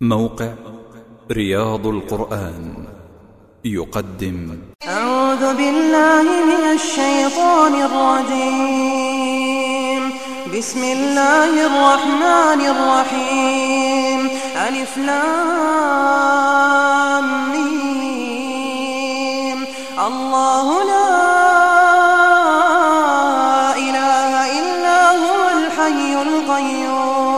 موقع رياض القرآن يقدم. أعوذ بالله من الشيطان الرجيم. بسم الله الرحمن الرحيم. ألف لام ميم. الله لا إله إلا هو الحي القيوم.